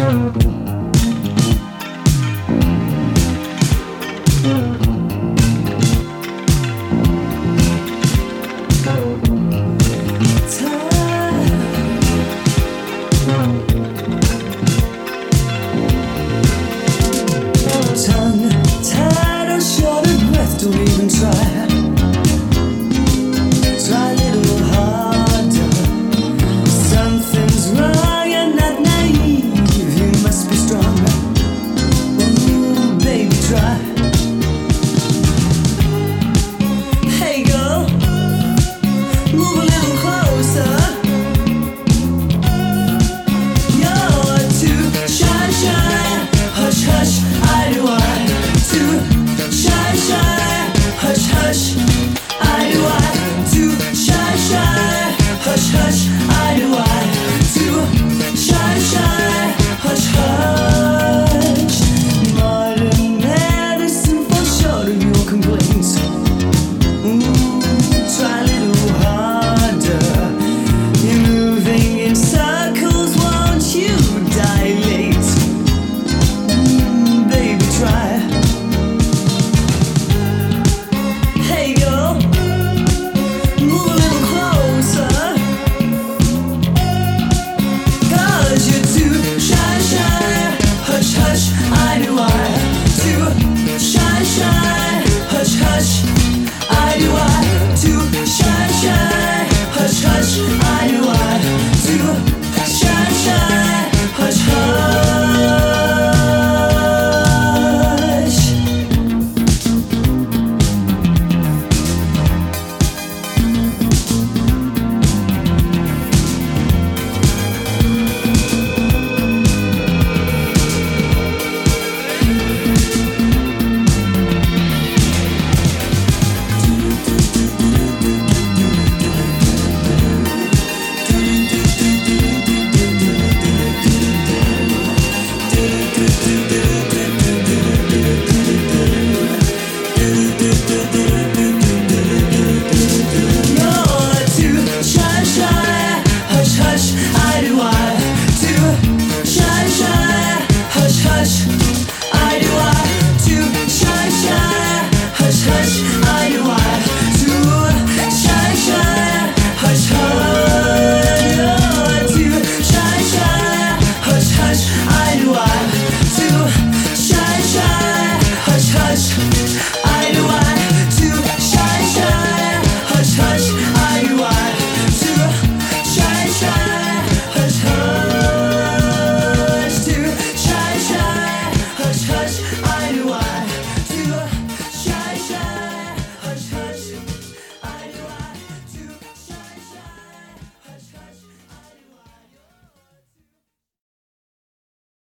Tongue tied breath, don't even try. Аж Алюа.